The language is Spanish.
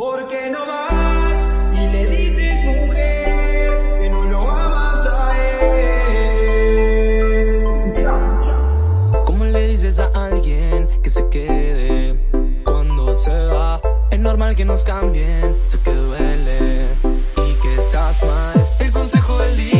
porque no vas y le dices mujer que no lo amas a él? ¿Cómo le dices a alguien que se quede cuando se va? Es normal que nos cambien, sé que duele y que estás mal. El consejo del día.